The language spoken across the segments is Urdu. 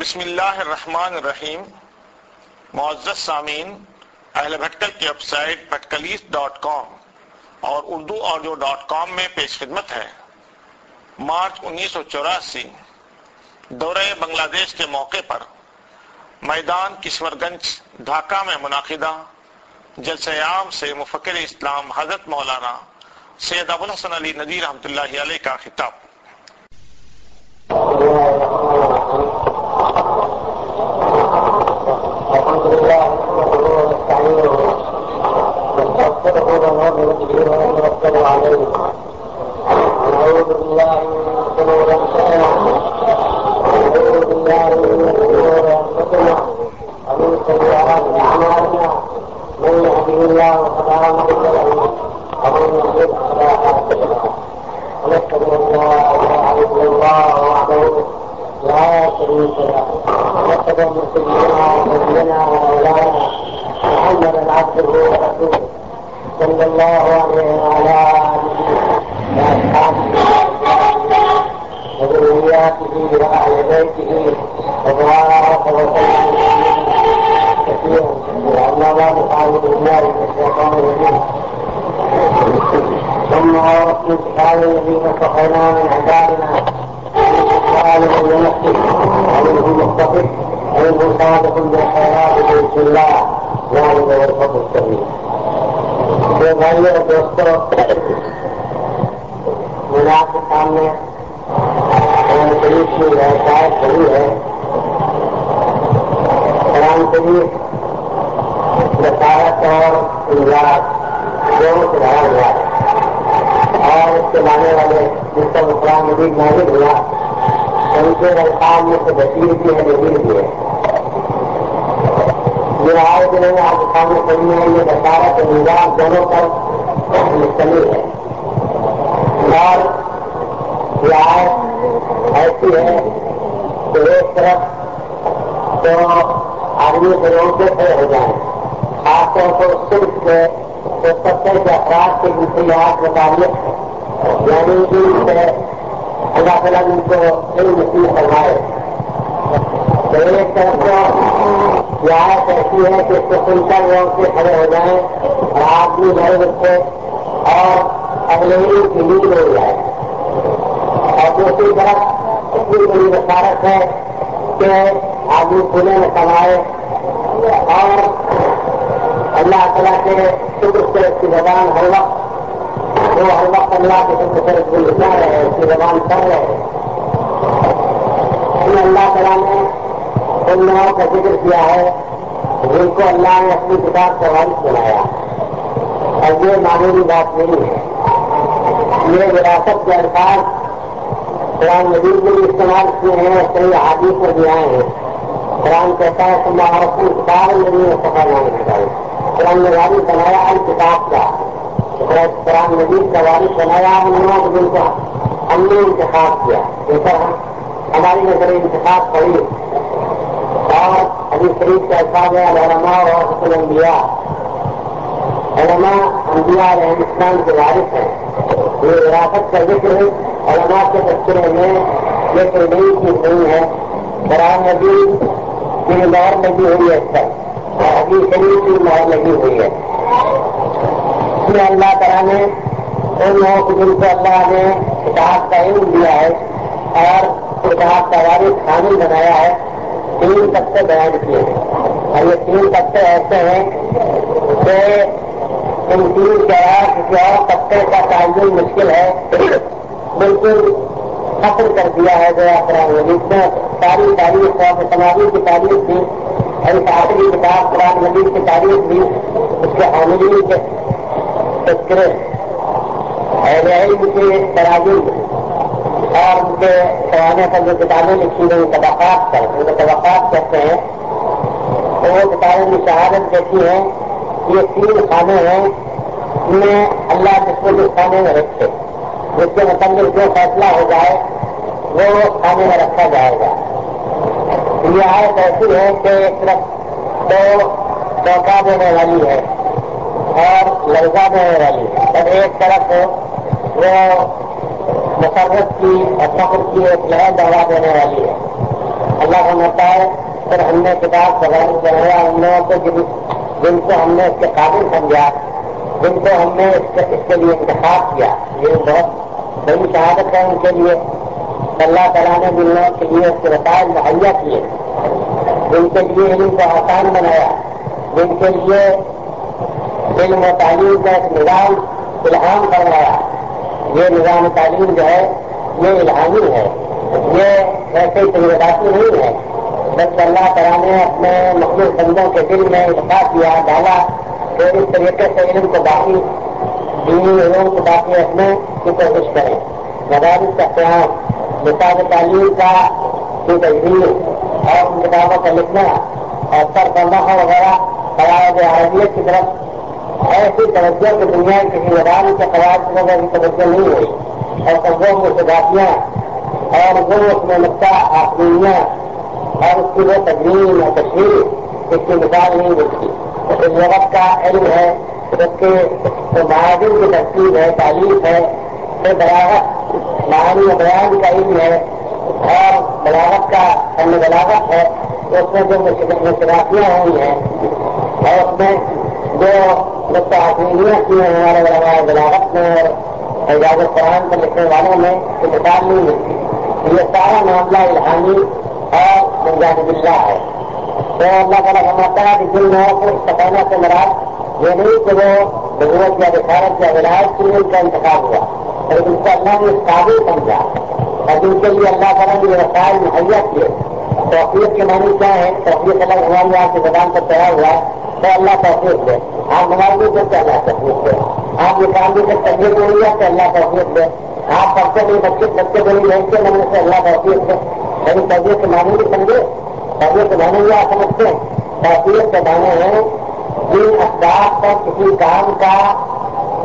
بسم اللہ الرحمن الرحیم۔ معزز سامعین، اہل بھٹکل کی website Bhatkallys dot com اور اردو آڈیو ڈاٹ کام میں پیش خدمت ہے۔ مارچ انیس سو چوراسی، دورہ بنگلہ دیش کے موقع پر میدان کشور گنج ڈھاکہ میں منعقدہ جلسہ عام سے مفکر اسلام حضرت مولانا سید ابوالحسن علی ندی رحمۃ اللہ علیہ کا خطاب۔ ونتوكل عليه ونعوذ بالله من شرور انفسنا ونعوذ بالله من شرور انفسنا ومن سيئات اعمالنا من يهده الله فلا مضل له ومن يضلل فلا هادي له ونشهد ان لا اله الا الله وحده لا شريك له ونشهد ان سيدنا ونبينا ومولانا محمدا عبده ورسوله صلى الله عليه وعلى آله وذرياته وأهل بيته وبارك وسلم. كثيرا أما بعد فأعوذ بالله من الشيطان الرجيم ثم أورثنا الكتاب الذين اصطفينا من عبادنا ظالم لنفسه ومنهم مقتصد ومنهم صادق بالخيرات بإذن الله ذلك هو الفضل الكبير میرے بھائی اور دوستوں میں آپ کے سامنے قرآن شریف کی شاید کھڑی ہے قرآن شریف بسارت اور انجاز دونوں سے بھرا ہوا اور اس کے لانے والے جس کا قرآن مزید نازل ہوا ان کے الفاظ میں سے بشیر بھی ہے نظیر بھی ہے یہ آئے دنوں میں آپ کے سامنے پڑھی ہے یہ بسارت اور انجاز دونوں پر مشتمل ہے۔ اور یہ آئے ایسی ہے کہ ایک طرف تو آدمی سے روڈ پہ کھڑے ہو جائیں، خاص طور پر صرف ستر کے افراد کے نفسیات متعلق یعنی ان سے اللہ تعالیٰ ان کو علم نصیب فرمائے۔ تو ایک طرف یہ آیت ایسی ہے کہ اس کو سن کر روڈ سے کھڑے ہو جائیں اور آدمی بڑے بچے اور اگلے کی نیند ہو جائے اور دوسری طرف اتنی بڑی بشارت ہے کہ آدمی پونے میں کمائے اور اللہ تعالیٰ کے شکر سے اس کی زبان ہر وقت وہ ہر وقت اللہ کے شکر سے اس کو لکھا رہے اس کی زبان کر رہے اللہ تعالیٰ نے ان لوگوں کا ذکر کیا ہے، جن کو اللہ نے اپنی کتاب سے وارث بنایا۔ اور یہ معمولی بات نہیں ہے۔ یہ وراثت کے الفاظ قرآن مزید میں بھی استعمال کیے ہیں اور کئی حادیث میں بھی آئے ہیں۔ قرآن کہتا ہے کہ مہارت کتاب نہیں سفر نام نکالے قرآن نے وارث بنایا ہر کتاب کا۔ قرآن مزید کا وارث بنایا ہم لوگوں کو جن کا ہم نے انتخاب کیا۔ جیسا ہماری نظر انتخاب پڑی۔ ابھی شریف کا الفاظ ہے علماء اور حسن انبیاء علماء انبیاء علیہ ہندوستان کے وارث ہیں۔ یہ وراثت کا ذکر علماء کے تذکرے میں یہ کوئی نئی چیز نہیں ہے۔ قرآن نبی کی مہر لگی ہوئی ہے اس پر۔ اور ابھی شریف کی مہر لگی ہوئی ہے۔ اس میں اللہ تعالیٰ نے ان لوگوں کو جن کو اللہ نے کتاب کا علم دیا ہے اور کتاب کا وارث شامل بنایا ہے۔ تین طبقے بیان کیے ہیں۔ اور یہ تین طبقے ایسے ہیں کہ ان تین کے کسی اور طبقے کا تعین مشکل ہے۔ بالکل ختم کر دیا ہے جو قرآن مجید میں ساری تاریخ اور سماجی کی تاریخ بھی، اور اس آخری کتاب قرآن مجید کی تاریخ بھی، اس کے حاملین کے تذکرے۔ اور علم کے تراجم۔ اور ان کے سوانے پر جو کتابیں لکھی گئی طبقات پر ان کو طبقات کہتے ہیں، تو وہ کتابیں کی شہادت دیتی ہیں یہ تین خانے ہیں ان میں اللہ جس کو جس خانے میں رکھے جس کے متعلق جو فیصلہ ہو جائے، وہ کھانے میں رکھا جائے گا۔ یہ آیت ایسی ہے کہ ایک طرف تو چوکا دینے والی ہے اور لڑکا دینے والی ہے۔ اور ایک طرف وہ مسرت کی اور فخر کی ایک لہر دہلا دینے والی ہے۔ اللہ کا متا ہے، پھر ہم نے کتاب سوال بنایا ان لوگوں کو جن کو ہم نے اس کے قابل سمجھا، جن کو ہم نے اس کے لیے انتخاب کیا، یہ بہت بڑی شہادت ہے ان کے لیے۔ اللہ تعالیٰ نے جن لوگوں کے لیے اس کے رسائل مہیا کیے۔ جن کے لیے علم کو آسان بنایا، جن کے لیے علم و تعلیم کا ایک نظام الہام کروایا۔ یہ نظام تعلیم جو ہے، یہ الہامی ہے۔ یہ ایسے تجرباتی نہیں ہے۔ بس اللہ تعالیٰ نے اپنے مختلف بندوں کے دل میں اتفاق کیا ڈالا کہ اس طریقے سے علم کو باقی، دینی علوم کو باقی رکھنے کی کوشش کریں۔ مدارس کا قیام نصاب تعلیم کا کی تجویز اور ان کتابوں کا لکھنا اور سر پردہ وغیرہ قواعد عربیت کی طرف ایسی توجہ کی دنیا کسی میدان کے قواعد کی وجہ توجہ نہیں ہوئی۔ اور سبوں میں سجاتیاں اور وہ اس میں نقطہ آسمیاں اور اس کی وہ تجویز اور تشریح اس کی مثال نہیں ملتی اس وقت کا علم ہے، اس کے مہاجر کی ترتیب ہے تعلیم ہے پھر بلاغت مہانی بیان کا علم ہے۔ اور بلاغت کا فن بلاغت ہے۔ اس میں جو مشرافیاں ہوئی ہیں، اور اس میں جو مستحفیاں کی ہیں ہمارے علماء بلاغت میں اور اعجاز قرآن پر لکھنے والوں میں یہ مثال نہیں ملتی یہ سارا معاملہ الہانی اور منجانب اللہ ہے تو اللہ تعالیٰ فرماتا ہے کہ جن لوگوں کو استفانہ سے مراد یہ نہیں کہ وہ ضرورت یا رسالت یا ولایت کی ان کا انتخاب ہوا لیکن اس کو اللہ نے قابل سمجھا اور جن کے لیے اللہ تعالیٰ نے رسائل مہیا کیے توفیق کے معنی کیا ہے توفیق الگ ہماری آپ کی زبان پر تیار ہوا تو اللہ توفیق دے آپ موبائل بھی دیتے اللہ توفیق دے آپ یہ کام بھی سے طبیعت نہیں تو اللہ توفیق دے آپ پڑھتے نہیں بچے بچے کو نہیں بھیجتے من سے اللہ توفیق دے لیکن طبیعت کے معنی بھی سمجھے۔ طبیعت کے معنی بھی آپ سمجھتے ہیں۔ توفیق کے معنی ہیں جن اسباب پر کسی کام کا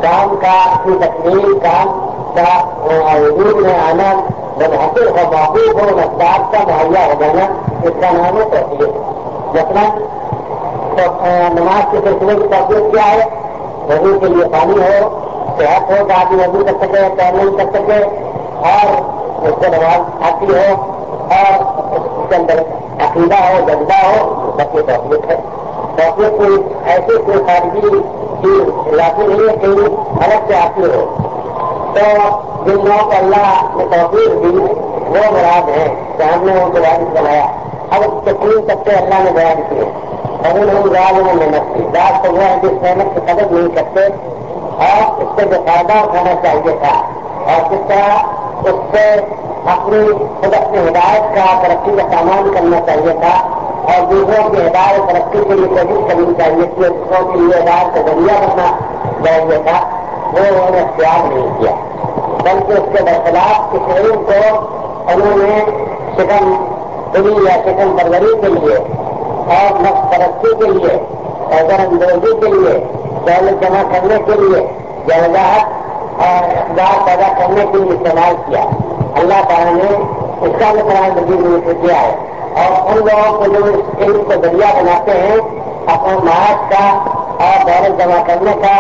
کام کا کسی تکمیل کام کا وجود میں آنا منحصر ہو محبوب ہو اسباب کا مہیا ہو جانا اس کا نام ہے توفیق مثلاً نماز کے سلسلے کی توفیق کیا ہے؟ وضو کے لیے پانی ہو صحت ہو کہ آدمی وضو کر سکے تیر نہیں کر سکے اور اس کو نماز آتی ہو اور اس کے اندر عقیدہ ہو، جذبہ ہو سب کی توفیق ہے۔ توفیق کوئی ایسی کوئی خارجی چیز لاتی نہیں ہے، کہیں الگ سے آتی ہو۔ تو جن لوگوں کو اللہ نے توفیق دی، وہ مراد ہے کہ ہم نے ان کو وارث بنایا۔ اب تین تک سے اللہ نے بیان کیے۔ میں محنت کی رات تو وہ ہے جس محنت کی قدر نہیں کرتے اور اس سے جو فائدہ اٹھانا چاہیے تھا۔ اور کس طرح اس سے اپنی خود اپنی ہدایت کا ترقی کا سامان کرنا چاہیے تھا اور دوسروں کی ہدایت ترقی کے لیے کوشش کرنی چاہیے تھی دوسروں کے لیے ہدایت کا ذریعہ بننا چاہیے تھا۔ وہ انہوں نے اختیار نہیں کیا۔ بلکہ اس کے برخلاف اس علم کو انہوں نے شکم دلی یا شکم پروری کے لیے اور نقص ترقی کے لیے اگر اندوزی کے لیے، دولت جمع کرنے کے لیے یا اور اقدار پیدا کرنے کے لیے استعمال کیا۔ اللہ تعالیٰ نے اس کا مطلب بھی مزید میں کیا ہے۔ اور ان لوگوں کو جو اس علم کو ذریعہ بناتے ہیں، اپنے معاش کا اور دولت جمع کرنے کا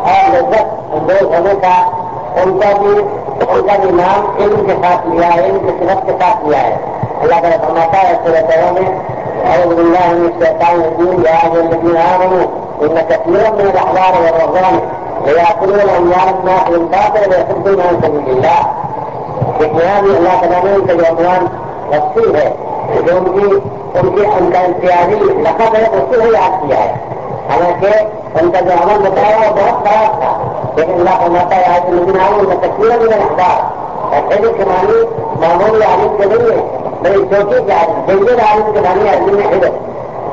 اور لذت اندوز ہونے کا، ان کا بھی، ان کا بھی نام علم کے ساتھ لیا ہے، علم کی صفت کے ساتھ لیا ہے۔ اللہ تعالیٰ فرماتا ہے سورتوں میں أعوذ بالله من الشيطان الرجيم، يا أيها الذين آمنوا، إن كثيرا من الأحبار والرهبان ليأكلون أموال الناس بالباطل ويصدون عن سبيل الله اتنا بھی اللہ تعالیٰ نے ان کا جو عنوان وسیع ہے جو ان کی ان کی ان کا امتیازی لقب ہے اس کو بھی یاد کیا ہے حالانکہ ان کا جو عمل بتایا وہ بہت خراب تھا لیکن اللہ کا ماتا ہے آج لیکن آؤں میں تقسیم بھی اخبار اور پھر کے معنی معمولی عالم کے نہیں ہے بڑی چھوٹی کے جنگل عالم کے معنی عالم میں حدت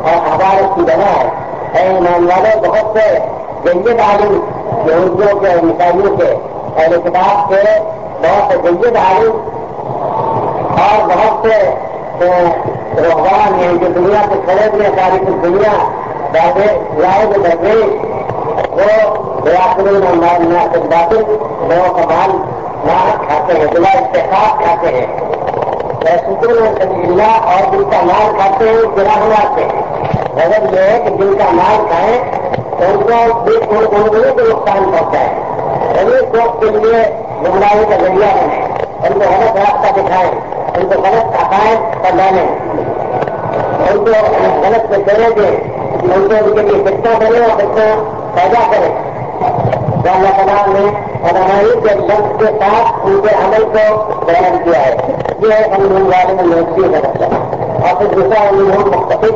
اور اخبار کی جگہ ہے۔ اے ایمان والے، بہت سے جنگل عالم، یہودیوں کے اور عیسائیوں کے، اہل کتاب کے بہت سے جنگل عالم اور بہت سے رحبان ہیں جو دنیا کو کھڑے ہوئے ساری کچھ دنیا لائے کے درمیش وہ بیاقل باطل لوگوں کا مال کھاتے ہیں، بلا اتفاق کھاتے ہیں۔ شکر اللہ اور جن کا مال کھاتے ہیں گرا مارتے ہیں مگر یہ ہے کہ جن کا مال کھائیں تو ان کو ان کو نقصان پہنچا ہے غریب لوگ کے لیے گمراہی کا ذریعہ بنے ان کو غلط راستہ دکھائیں ان کو غلط عقائد پر ڈالیں ان کو غلط میں دینے دیں ان کو ان کے لیے کتنا بنے اور کتنا پیدا کریں اللہ تعالیٰ نے علمائی کے لفظ کے ساتھ ان کے عمل کو بیان کیا ہے۔ یہ ہم والے میں نوٹسی کا مطلب اور پھر دوسرا ہم مختلف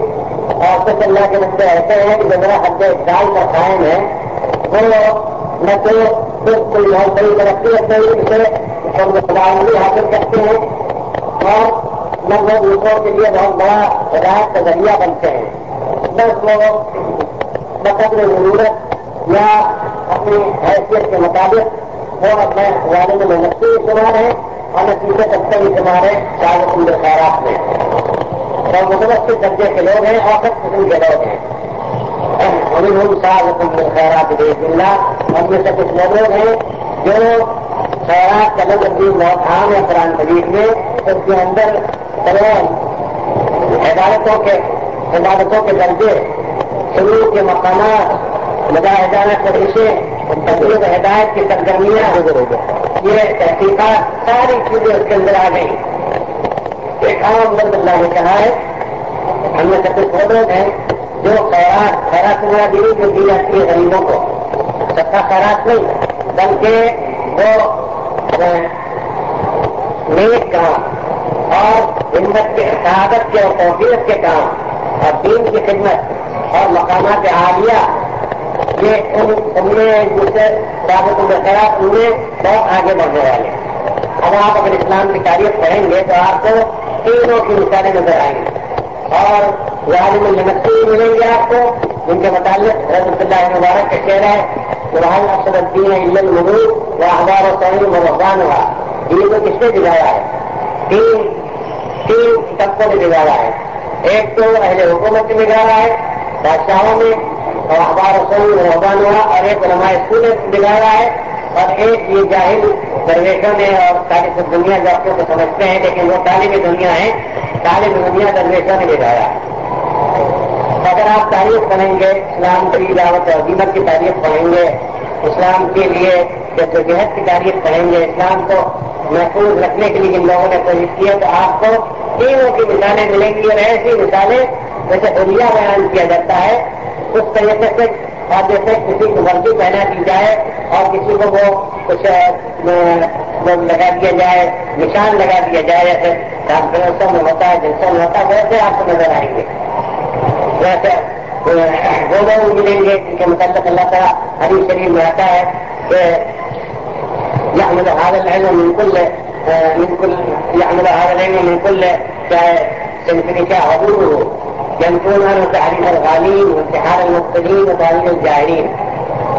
اور کچھ اللہ کے بچے ایسے ہیں کہ جو میرا حد اقدال کا قائم ہے، وہ نہ تو صرف کوئی بہت بڑی ترقی رکھتے ہوئی اسے بھی حاصل کرتے ہیں اور نہ وہ دوسروں کے لیے بہت بڑا ہدایت کا ذریعہ بنتے ہیں۔ بس وہ بقدر ضرورت یا اپنی حیثیت کے مطابق وہ اپنے والے میں محنت شمار ہیں اور نتیجے تک بھی شمار ہے چار ان خیرات میں۔ اور متوسط درجے کے لوگ ہیں، اوسط قسم کے لوگ ہیں۔ ابھی ہم سال خیرات دیکھ اللہ ہم میں سے کچھ لوگ ہیں جو خیرات کا لفظ بھی بہت عام ہے قرآن مجید میں اس کے اندر تمام عدالتوں کے عدالتوں کے درجے، شروع کے مقامات مجاہدانہ کوششیں تقریب ہدایت کی سرگرمیاں یہ تحقیقات ساری چیزیں اس کے اندر آ گئی ایک عام مرد اللہ نے کہا ہے، ہم نے سب کچھ وہ لوگ ہیں جو خیرات خیرات میرا دینی جو دی جاتی ہے غریبوں کو۔ سب کا خیرات نہیں، بلکہ وہ نیک کام اور ہمت کے، شہادت کے اور توفیت کے کام اور دین کی خدمت اور مقامات عالیہ یہ ان میں جس سے ثابت بہت آگے بڑھنے والے اب آپ اگر اسلام کی تاریخ پڑھیں گے تو آپ کو تینوں کی مثالیں نظر آئیں گی۔ اور ظالم النقی ملیں گے آپ کو، جن کے متعلق رحمت اللہ مبارک کا کہہ ہے کہ وہاں اکثر الدین علم الملوک و اخبار و تعلیم و ہوا دین کو کس نے بگاڑا ہے؟ تین تین طبقوں نے بگاڑا ہے۔ ایک تو اہل حکومت نے بگاڑا ہے بادشاہوں میں اور اخبار رسول رحمان ہوا اور ایک علماء اسکول نے بگاڑا ہے اور ایک یہ جاہل درویشوں نے اور ساری دنیا ڈاکٹروں کو سمجھتے ہیں، لیکن وہ طالب دنیا ہے طالب دنیا درویشوں نے بگاڑا اگر آپ تاریخ پڑھیں گے، اسلام کی دعوت اور عظیمت کی تاریخ پڑھیں گے، اسلام کے لیے جہد کی تاریخ پڑھیں گے، اسلام کو محفوظ رکھنے کے لیے جن لوگوں نے کوشش کی ہے، تو آپ کو تینوں کی مثالیں ملیں گی اور ایسی مثالیں جیسے دنیا بیان کیا جاتا ہے اس طریقے سے اور جیسے کسی کو ورزی پہنا دی جائے اور کسی کو وہ کچھ لگا دیا جائے، نشان لگا دیا جائے، جیسے کانفرنسوں میں ہوتا ہے جلسوں میں ہوتا ہے، ویسے آپ کو نظر آئیں گے۔ ویسے وہ لوگ ملیں گے جن کے متعلق اللہ تعالیٰ ہری شریف میں آتا ہے کہ يعمل هذا العلم من كل من كل يعمل هذا العلم من كل سنفرك عبوره ينفون عنه تعريف الغالين وانتحار المبتدين وتعليم الجاہرین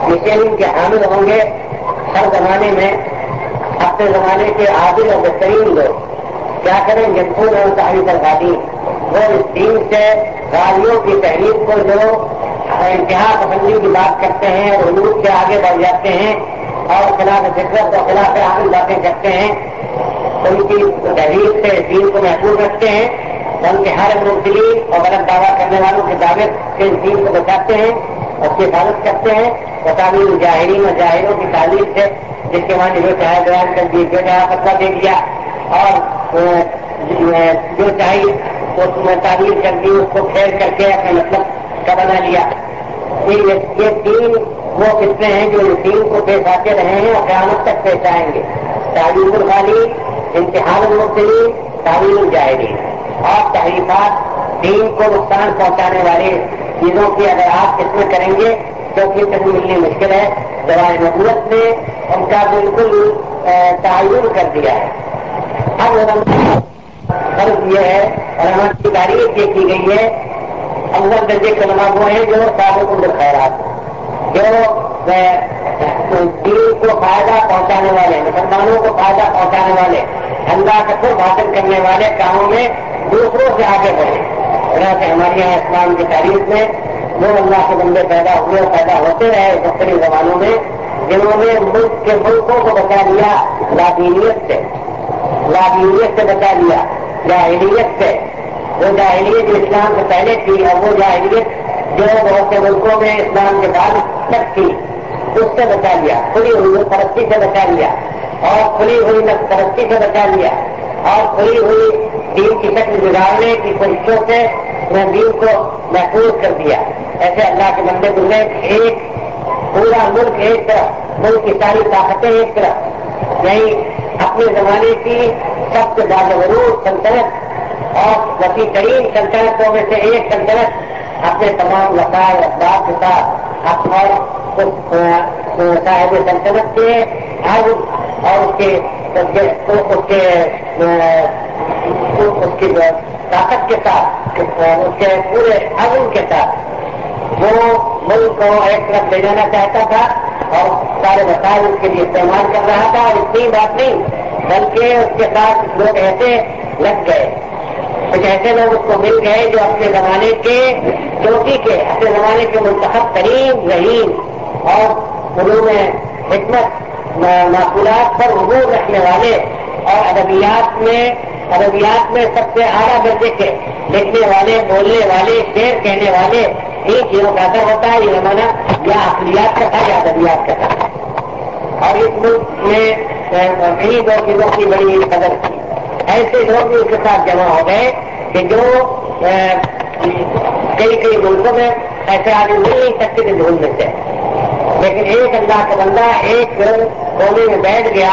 یہ علم کے حامل ہوں گے، ہر زمانے میں، اپنے زمانے کے عادل اور بہترین لوگ. کیا کریں ینفون عنه تعریف الغالین؟ وہ اس دین سے غالیوں کی تحریر کو جو انتہا پسندی کی بات کرتے ہیں اور حلوط سے آگے بڑھ جاتے ہیں اور خلاف فکرت اور خلاف عامل باتیں کرتے ہیں، ان کی تحریر سے دین کو محفوظ رکھتے ہیں۔ ان کے ہر مبتلین اور غلط دعویٰ کرنے والوں کے دعوے سے دین کو بچاتے ہیں اس کی حفاظت کرتے ہیں۔ اور تعلیم جاہرین اور جاہروں کی تعلیم سے جس کے معنی جو چاہے بیان کر دی جو چاہے فتوا دے دیا۔ اور جو چاہیے، اس میں تعلیم کر دی، اس کو پھیر کر کے اپنے مطلب کا بنا لیا۔ یہ تین وہ قسمیں ہیں جو دین کو پیش آتے رہے ہیں اور قیامت تک پیش آئیں گے۔ تعلیم الخالی امتحان المبتلین، تعلیم الجاہرین اور تحریفات دین کو نقصان پہنچانے والی چیزوں کی اگر آپ اس میں کریں گے تو پھر کبھی ملنی مشکل ہے۔ دوائے نبوت نے ان کا بالکل تعین کر دیا ہے۔ اب فرض یہ ہے اور ہماری کی تاریخ یہ کی گئی ہے، اول درجے کے علماء وہ ہیں جو سابق خیرات جو دین کو فائدہ پہنچانے والے، مسلمانوں کو فائدہ پہنچانے والے، اللہ کا خود حاصل کرنے والے کاموں میں دوسروں سے آگے بڑھے سے ہمارے یہاں اسلام کی تاریخ میں وہ اللہ کے بندے پیدا ہوئے پیدا ہوتے رہے مختلف زبانوں میں، جنہوں نے ملک کے ملکوں کو بچا لیا لادینیت سے۔ لادینیت سے بچا لیا، جاہلیت سے۔ وہ جاہلیت جو اسلام سے پہلے تھی اور وہ جاہلیت جو بہت سے ملکوں میں اسلام کے بعد تک تھی، اس سے بچا لیا۔ کھلی ہوئی پرستی سے بچا لیا۔ اور کھلی ہوئی پرستی سے بچا لیا۔ اور کھلی ہوئی دین کی شکل گزارنے کی کوششوں سے میں دین کو محفوظ کر دیا۔ ایسے اللہ کے بندے گزرے ایک، پورا ملک ایک طرف ملک کی ساری طاقتیں ایک طرف نہیں یعنی اپنے زمانے کی سب سے زیادہ ضرور سلطنت اور وسیع ترین سلطنتوں میں سے ایک سلطنت اپنے تمام وسائل اقدار کے ساتھ اپنا صاحب سلطنت کے اور اس کے اس کے اس کی طاقت کے ساتھ اس کے پورے عزم کے ساتھ۔ وہ ملک کو ایک طرف لے جانا چاہتا تھا اور سارے وسائل اس کے لیے استعمال کر رہا تھا اور اتنی بات نہیں، بلکہ اس کے ساتھ لوگ ایسے لگ گئے۔ کچھ ایسے لوگ اس کو مل گئے جو اپنے زمانے کے چوکی کے، اپنے زمانے کے منتخب ترین رحیم اور علوم حکمت معقولات پر عبور رکھنے والے اور ادبیات میں ادبیات میں سب سے اعلیٰ درجے کے لکھنے والے، بولنے والے شیر کہنے والے ایک چیزوں کا اثر ہوتا ہے، یہ زمانہ یا اقلیات کا تھا یا ادبیات کا تھا۔ اور اس ملک میں انہیں دو چیزوں کی بڑی قدر تھی۔ ایسے لوگ بھی اس کے ساتھ جمع ہو گئے کہ جو کئی کئی ملکوں میں ایسے آدمی مل نہیں سکتے تھے ڈھونڈنے سے لیکن ایک اللہ کا بندہ ایک کونے میں بیٹھ گیا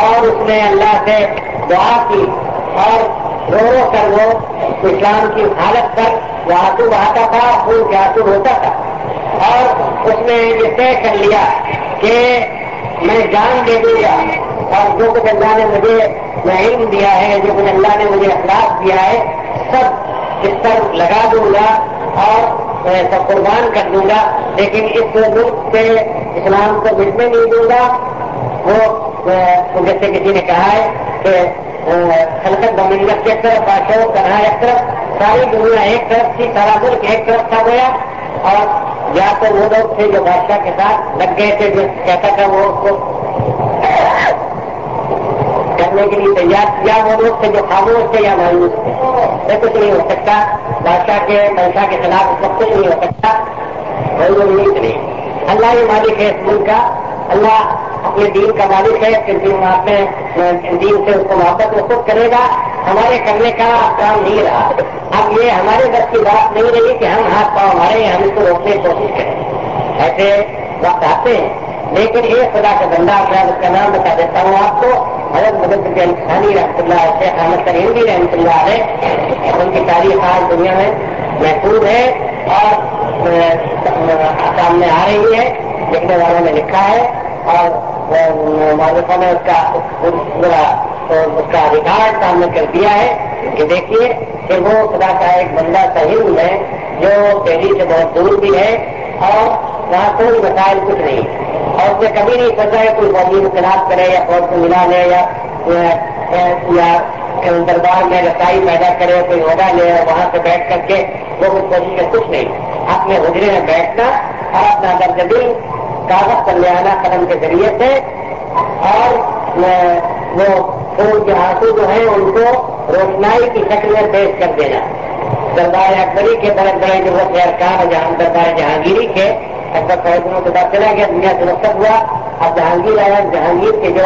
اور اس نے اللہ سے دعا کی۔ اور رو رو کر وہ اسلام کی حالت پر وہ آنسو بہاتا تھا، خون کے آنسو ہوتا تھا۔ اور اس نے یہ طے کر لیا کہ میں جان دے دوں گا اور جو کچھ اللہ نے مجھے علم دیا ہے، جو کچھ اللہ نے مجھے اخلاق دیا ہے، سب اس پر لگا دوں گا اور سب قربان کر دوں گا۔ لیکن اس ملک سے اسلام کو مٹنے نہیں دوں گا۔ وہ جیسے کسی نے کہا ہے کہ خلقت بمنت ایک طرف بادشاہ کرنا ایک طرف، ساری دنیا ایک طرف تھی، سارا ملک ایک طرف تھا گیا اور یا تو وہ لوگ تھے جو بادشاہ کے ساتھ لگ گئے تھے، جو کہتا تھا وہ اس کو کرنے کے لیے تیار کیا۔ وہ لوگ تھے جو خاموش تھے یا مایوس تھے۔ یہ کچھ نہیں ہو سکتا۔ بادشاہ کے بادشاہ کے خلاف اس وقت کچھ نہیں ہو سکتا۔ کوئی امید نہیں اللہ ہی مالک ہے اس ملک کا۔ اللہ اپنے دین کا مالک ہے کہ دین اپنے دین سے اس کو محبت میں خود کرے گا۔ ہمارے کرنے کا کام نہیں رہا۔ اب یہ ہمارے گھر کی بات نہیں رہی کہ ہم ہاتھ پاؤں ہمارے ہم اس کو روکنے کی کوشش کریں۔ ایسے وقت آتے ہیں۔ لیکن ایک خدا کا بندہ میں اس کا نام بتا دیتا ہوں آپ کو۔ حضرت مدد کے انسانی رحمۃ اللہ شیخ احمد کریم بھی رحمۃ اللہ علیہ، ان کی تاریخ آج دنیا میں محفوظ ہے اور سامنے آ رہی ہے۔ لکھنے والوں نے لکھا ہے اور معروفوں نے اس کا اس کا ریکارڈ سامنے کر دیا ہے کہ دیکھیے کہ وہ خدا کا ایک بندہ صحیح ہے جو دہلی سے بہت دور بھی ہے اور وہاں کوئی مسائل کچھ نہیں اور اس نے کبھی نہیں سوچا کہ کوئی قومی انقلاب کرے یا فوج کو ملا لے یا دربار میں رسائی پیدا کرے کوئی عہدہ لے وہاں سے بیٹھ کر کے وہ کچھ کوشش ہے کچھ نہیں اپنے حجرے میں بیٹھنا اور اپنا درج دل کاغذ پر لے آنا قدم کے ذریعے سے اور وہ خون کے آنسو جو ہیں ان کو روشنائی کی شکل میں پیش کر دینا۔ دربار اکبری کے بڑے بڑے جو وہ ارکان جہاں دربار جہانگیری کے اکبر فیصلوں کے بعد چلا گیا۔ دنیا سے رخصت ہوا۔ اب جہانگیر آیا۔ جہانگیر کے جو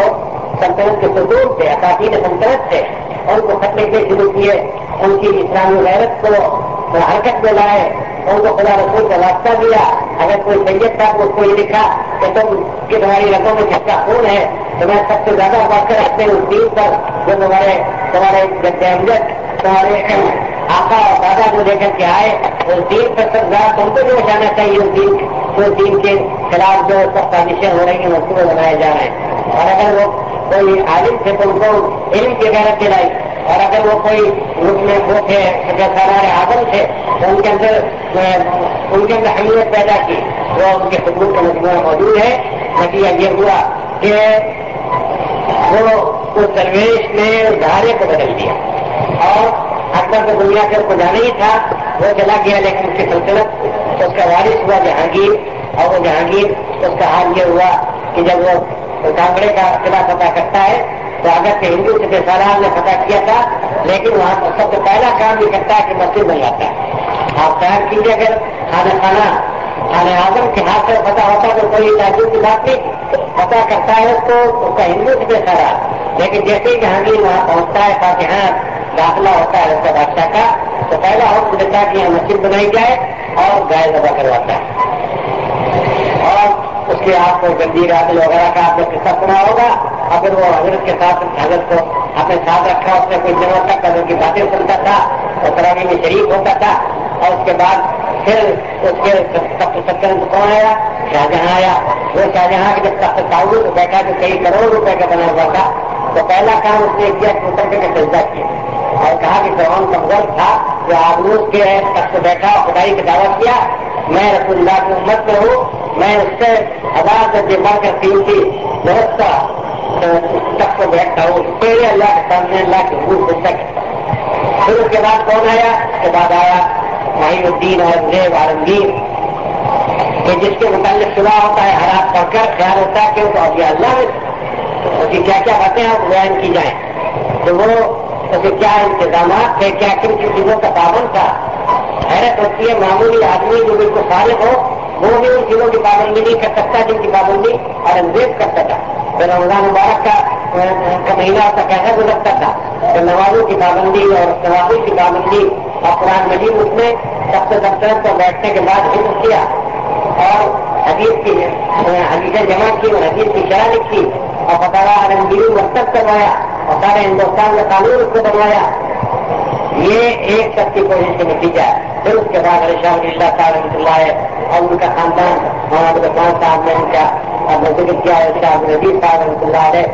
سلطنت کے ستون تھے اکاطین سلطنت تھے، ان کو خط لکھنے شروع کیے۔ ان کی اسلامی غیرت کو حرکت میں لائے۔ ان کو خدا رسول کا راستہ دیا۔ اگر کوئی سید تھا تو اس کو یہ لکھا کہ تم کہ تمہاری رگوں میں جس کا خون ہے، تو میں سب سے زیادہ بڑھ کر اپنے اس دین پر جو تمہارے تمہارے جد تمہارے آقا اور دادا کو لے کر کے آئے اس دین پر سب زیادہ تم کو جو جانا چاہیے اس دین جو دین کے خلاف جو سب سازشیں ہو رہی ہیں منصوبے بنائے جا رہے ہیں؟ اور اگر وہ کوئی عالم تھے تو ان کو علم کی غیرت دلائی۔ اور اگر وہ کوئی گروپ میں وہ تھے سارے آدم تھے، تو ان کے اندر ان کے اندر اہمیت پیدا کی۔ وہ ان کے خدمت کا مجموعہ موجود ہے۔ نتیجہ یہ ہوا کہ وہ اس درویش نے دھارے کو بدل دیا۔ اور اکثر تو دنیا سے کو جانا ہی تھا، وہ چلا گیا، لیکن اس کی سلطنت، اس کا وارث ہوا جہانگیر۔ اور وہ جہانگیر، اس کا حال یہ ہوا کہ جب وہ کانگڑے کا قلعہ فتح کرتا ہے تو اگر کہ ہندو سے سالار نے فتح کیا تھا، لیکن وہاں سب سے پہلا کام یہ کرتا ہے کہ مسجد بن جاتا ہے۔ آپ خیال کیجیے اگر کھانا کھانا خان اعظم کے ہاتھ سے پتا ہوتا تو کوئی تعجب کی بات نہیں۔ پتا کرتا ہے تو اس کا ہندو سے سارا لیکن جیسے ہی جہانگیر وہاں پہنچتا ہے، فاتحہ داخلہ ہوتا ہے، اس کا بادشاہ کا، تو پہلا حکم دیتا کہ یہاں مسجد بنائی جائے اور گائے دبا کرواتا ہے۔ اور اس کے آپ کو گندی عادل وغیرہ کا آپ نے قصہ سنا ہوگا۔ اگر وہ حضرت کے ساتھ حضرت کو اپنے ساتھ رکھا، اس نے کوئی ضرورت تک قدر کی باتیں سنتا تھا اور تراوی میں شریک ہوتا تھا۔ اور اس کے بعد پھر اس کے سب کون آیا؟ شاہجہاں آیا۔ وہ شاہجہاں کے جب تخت تعلق بیٹھا تو کئی کروڑ روپے کا بنا ہوا تھا۔ تو پہلا کام اس نے کیا اتر کے سجدہ کیا۔ اور کہا کہ فرعون کا تھا، جو آبروس کے تخت بیٹھا، خدائی کا دعویٰ کیا، میں رسول اللہ کی امت میں ہوں، میں اس سے ہزار سے دفاع کر تین بہت سا تخت کو بیٹھتا ہوں پہلے اللہ کے سامنے اللہ کے حضور سجدہ کرتا پھر اس کے بعد کون آیا اس کے بعد آیا مہین الدین اور زیب عالمگیر کہ جس کے متعلق صبح ہوتا ہے۔ ہر ہاتھ پڑھ کر خیال ہوتا ہے کہ وہ ابھی اللہ میں اس کی کیا کیا باتیں ہیں بیان کی جائیں تو وہ اسے کیا انتظامات تھے کیا کن کن چیزوں کا پابند تھا حیرت ہوتی ہے معمولی آدمی جو بالکل فارغ ہو وہ بھی ان چیزوں کی پابندی نہیں کر سکتا جن کی پابندی اور کر سکتا پھر رمضان مبارک کا مہینہ ہوتا کیسا گزرتا تھا۔ پھر نوازوں کی پابندی اور نوازوں کی پابندی اور قرآن مجید اس نے سب سے دفتر پر بیٹھنے کے بعد حکم کیا۔ اور حدیث کی حدیثیں جمع کی اور حدیث کی شرح لکھی۔ اور فتح رنگیری مرتب کروایا اور سارے ہندوستان کا قانون اس کو بنوایا۔ یہ ایک سب کی کوشش کا نتیجہ ہے۔ پھر اس کے بعد علی شاہ صاحب رحمۃ اللہ ہے اور ان کا خاندان محمد رحمان صاحب نے ان کا ذکر کیا ہے شاہ نبی صاحب رحمۃ اللہ ہے۔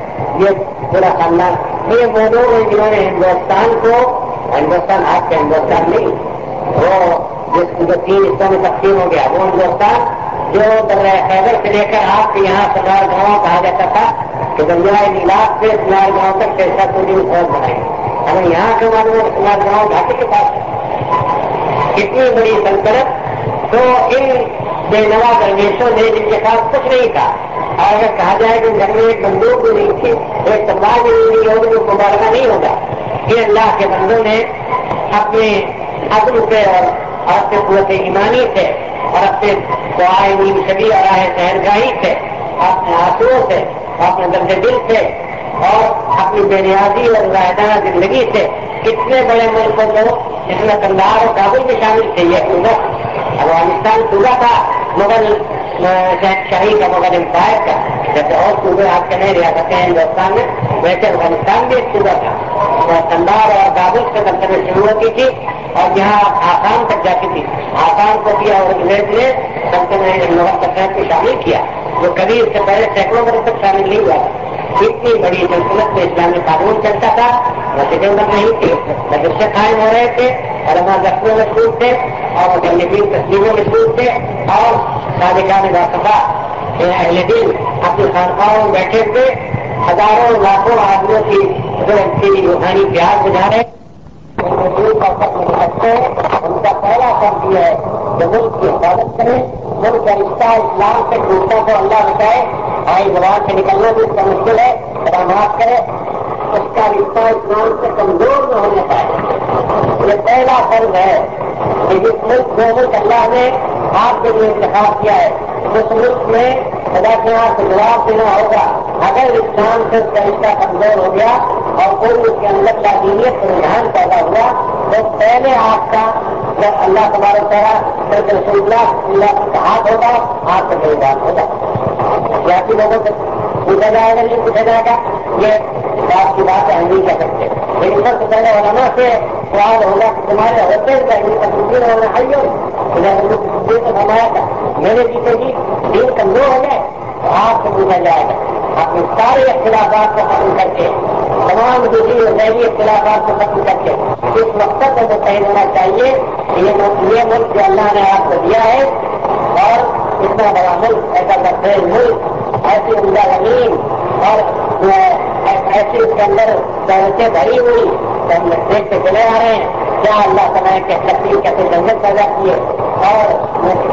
یہ پورا خاندان، یہ وہ لوگ ہیں جنہوں نے ہندوستان کو، ہندوستان آج کا ہندوستان نہیں، وہ جس جو تین حصوں میں تقسیم ہو گیا، وہ ہندوستان جو خیبر سے لے کر آپ کے یہاں سردار گاؤں کہا جاتا تھا کہ دریائے نیلاج سے سمار گاؤں تک پیسہ پوری فوج بنائی۔ ہمیں یہاں کے معلوم ہے سمار گاؤں گھاٹی کے پاس اتنی بڑی سلطنت تو ان بے نوا درویشوں نے جن کے پاس کچھ نہیں تھا اور اگر کہا جائے کہ گھر میں ایک بندوق بھی نہیں تھی، ایک تلوار بھی نہیں ہوگی تو مبارکہ نہیں ہوگا۔ یہ اللہ کے بندوں نے اپنے عدل سے اور اپنے قوت ایمانی سے اور اپنے دعائیں نیم شبی اور آئے شہرگاہی سے، اپنے آنسو سے، اپنے درد دل سے اور اپنی بے نیازی اور رائدانہ زندگی سے۔ کتنے بڑے ملکوں کو جس میں کندھار اور کابل بھی شامل تھے یہ افغانستان صوبہ تھا، مغل شاہی کا مغل امپائر کا جیسے اور صوبے آپ کے نئے ریاستیں ہیں ہندوستان میں ویسے افغانستان بھی ایک صوبہ تھا کندھار اور کابل سے مرتبہ شروع ہوتی تھی اور جہاں آسام تک جاتی تھی۔ آسام کو کیا اور انگریز نے سلطنت مغل سلطنت کو شامل کیا۔ جو کبھی اس سے پہلے سینکڑوں برس تک شامل نہیں ہوا۔ اتنی بڑی سلطنت میں اسلامی قانون چلتا تھا۔ مسجدیں نہیں تھی۔ مدرسے قائم ہو رہے تھے اور ہمارے دفتروں میں سود تھے۔ اور مجلدین تصویروں میں سود تھے اور صادقان باقفا اہل دل اپنی خانقاہوں میں بیٹھے تھے ہزاروں لاکھوں آدمیوں کی کی روحانی پیار بجھا رہے ان کا پہلا فرض یہ ہے کہ ملک کی حفاظت کریں ملک کا رشتہ اسلام سے ٹوٹوں کو اللہ بچائے آئی زبان سے نکلنا بھی اس کا مشکل ہے معاف کرے، اس کا رشتہ اسلام سے کمزور نہ ہونے پائے یہ پہلا فرض ہے کہ جس ملک جو ملک اللہ نے آپ کے لیے انتخاب کیا ہے، اس ملک میں خدا کے یہاں سے جواب دینا ہوگا۔ اگر اسلام سے اس کا رشتہ کمزور ہو گیا اور کوئی اس کے اندر تعلیمیت کا رجحان پیدا ہوا، تو پہلے آپ کا جب اللہ تمہارے طرح جب رسول اللہ اللہ کا ہاتھ ہوگا، آپ کا کوئی بات ہوگا۔ سیاسی لوگوں سے پوچھا جائے گا نہیں پوچھا جائے گا؟ یہ بات کی بات ہم نہیں کہہ سکتے۔ لیکن سب سے پہلے علماء سے ہوگا تمہارے ہوتے کا ان تھا میرے جیتے جی دین کمزور ہو گئے آپ سے پوچھا جائے گا اپنے سارے اختلافات کو ختم کر کے تمام دوسری ذہنی اختلافات کو ختم کر کے اس مقصد کو صحیح ہونا چاہیے کہ یہ ملک جو اللہ نے آپ کو دیا ہے اور اتنا بڑا ملک ایسا بہترین ملک ایسی عمدہ زمین اور ایسی اس کے اندر دولتیں بھری ہوئی تو ہم لوگ دیکھتے چلے آ رہے ہیں۔ کیا اللہ تعالیٰ کے تقریب کیسے جنگت پیدا کیے اور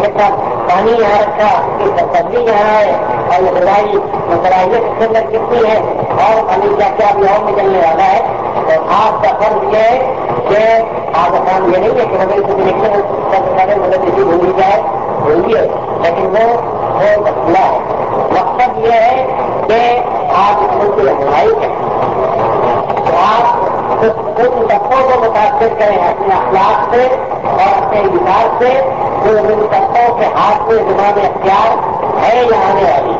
کتنا پانی یہاں رکھا، اس کا سبزی یہاں ہے۔ اور یہ دوائی صلاحیت کے اندر کتنی ہے؟ اور پانی کیا کیا ابھی اور نکلنے والا ہے؟ تو آپ کا فرض یہ ہے کہ آپ کا کام یہ نہیں ہے کہ مگر کچھ نکلنے سب سے پہلے مدد اسی بھولی جائے۔ ہوئی ہے، لیکن وہ مسئلہ ہے۔ مقصد یہ ہے کہ آپ اسکول کی رہنمائی کریں۔ آپ ان طبقوں کو متاثر کریں اپنے اخلاق سے اور اپنے انتظار سے جو ان طبقوں کے ہاتھ میں زبان اختیار ہے یا آنے والی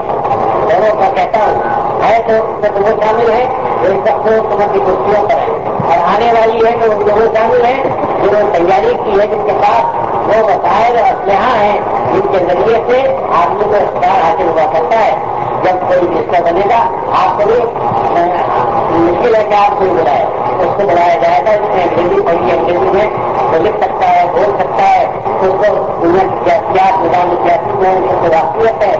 دونوں کا کہتا ہوں، ہے تو اس میں وہ شامل ہے جو ان سب کو کی کرسیوں پر ہے اور آنے والی ہے تو ان دونوں شامل ہیں جنہوں نے تیاری کی ہے، جن کے پاس وہ وسائل اور اسلحہ ہیں، جن کے ذریعے سے آدمی کو اختیار حاصل ہوا کرتا ہے۔ جب کوئی رشتہ بنے گا، آپ کو بھی مشکل ہے کہ آپ کوئی بلائے۔ اس کو بلایا جائے گا اس میں انگریزی پڑھی انگریزی میں وہ لکھ سکتا ہے، بول سکتا ہے، اس کو دنیا کی نظام سیاسی میں اس کو واقعیت ہے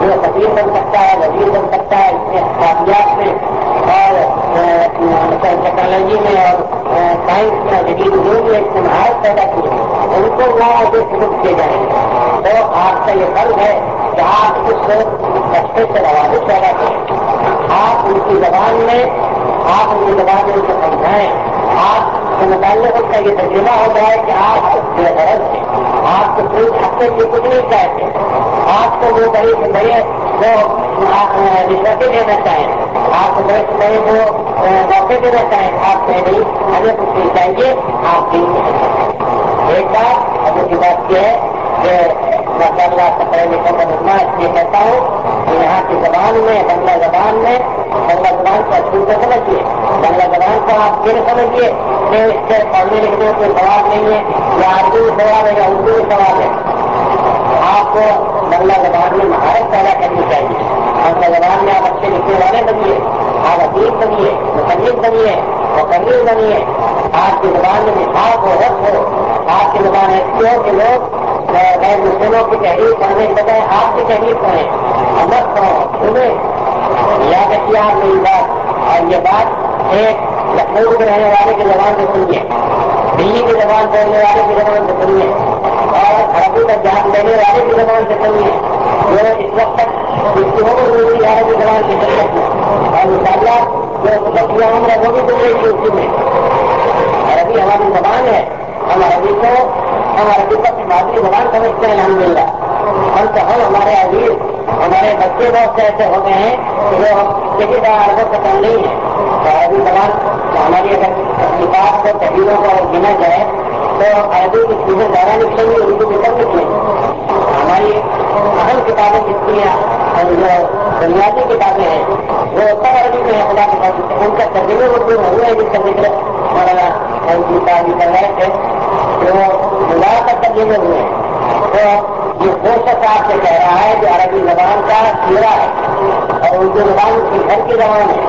جو فقیر بن سکتا ہے، وزیر بن سکتا ہے، اس میں قابلیات میں اور ٹیکنالوجی میں اور سائنس میں، جدید علوم میں اس مہارت پیدا کی ہے۔ ان کو وہاں آگے سلوک کیے جائیں گے۔ تو آپ کا یہ فرض ہے کہ آپ اس رستے سے روایت پیدا کریں۔ آپ ان کی زبان میں آپ ان کی زبان میں ان کو سمجھائیں، آپ کے متعلق ان کا یہ تجربہ ہو جائے کہ آپ بے غرض ہیں آپ کو کوئی ہفتے کی کچھ نہیں چاہتے۔ آپ کو وہ بڑی سے بڑے وہ رشوتیں دینا چاہیں۔ آپ کو بڑے سے بڑے وہ موقع دینا چاہیں۔ آپ سے نہیں ہمیں کچھ نہیں چاہیے، آپ دیں ایک بات ابھی کی بات یہ ہے کہ میں بنگلہ سے پڑھے لکھے کا نظمہ اس لیے کہتا ہوں کہ یہاں کی زبان میں بنگلہ زبان میں بنگلہ زبان کو اچھی سے سمجھیے۔ بنگلہ زبان کو آپ یہ سمجھیے۔ کہ اس سے پڑھنے لکھنے میں کوئی سوال نہیں ہے، یا اردو سوال ہے یا اردو سوال ہے۔ آپ کو بنگلہ زبان میں مہارت پیدا کرنی چاہیے۔ بنگلہ زبان میں آپ اچھے لکھنے والے بنیے، آپ ادیب بنیے، مصنف بنیے، مقرر بنیے۔ آپ کی زبان میں مثال ہو رس ہو۔ آپ کی زبان ایسی ہو کہ لوگ، غیر مسلموں کی تحریر پڑھنے کے بجائے آپ کی تحریر پڑھیں۔ امر پڑھو، سنیں۔ یا کہ آپ میری بات اور یہ بات ایک لکھنؤ کے رہنے والے کی زبان سے سنیے دلی کی زبان بولنے والے کی زبان سے سنیے اور عربی کا جان دینے والے کی زبان سے سنیے جو اس وقت تک دوسری عربی زبان کی ضرورت ہے اور ان شاء اللہ جو بچیاں عمر وہ بھی دل رہی تھی میں عربی ہماری زبان ہے ہم عربی کو ہمارے دقت کی مادری زبان سمجھتے ہیں الحمد للہ ہم تو ہم ہمارے عزیز ہمارے بچے بہت سے ایسے ہو گئے ہیں کہ جو کسی کا عربوں کا کم نہیں ہے عربی زبان ہماری اگر کتاب کو تحریروں کو گنا جائے، تو عربی کی چیزیں زیادہ نکلیں گی اردو کی کم نکلیں گی ہماری اہم کتابیں جتنی ہیں جو بنیادی کتابیں ہیں، وہ سب عربی میں ہے خدا کے ان کا ترجمے اردو میں ہوئے جس کا ذکر ہمارا کر رہے تھے جو زیادہ تر ترجمے ہوئے ہیں۔ تو یہ کوشش آپ سے کہہ رہا ہے جو عربی زبان کا کیڑا ہے اور اردو زبان کی گھر کی زبان ہے۔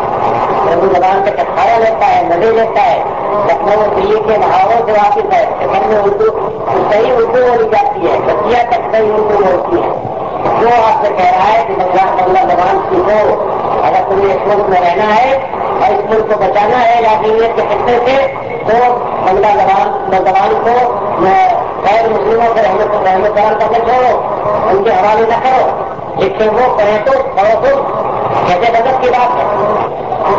اردو زبان سے کٹھارا لیتا ہے مزے لیتا ہے۔ لکھنؤ دلی کے محاوروں سے واپس ہے۔ گھر میں اردو صحیح اردو بولی جاتی ہے۔ بچیاں تک صحیح اردو بولتی ہے۔ جو آپ سے کہہ رہا ہے کہ بنگلہ زبان سیکھو اگر تمہیں اس ملک میں رہنا ہے اور اس ملک کو بچانا ہے یا یادیت کے خطے سے، تو بنگلہ زبان زبان کو غیر مسلموں کے رحمت رحمت کرنے چھوڑو ان کے حوالے نہ کرو۔ لیکن وہ کہیں تو، پڑھو تم جیسے غلط کی بات ہے۔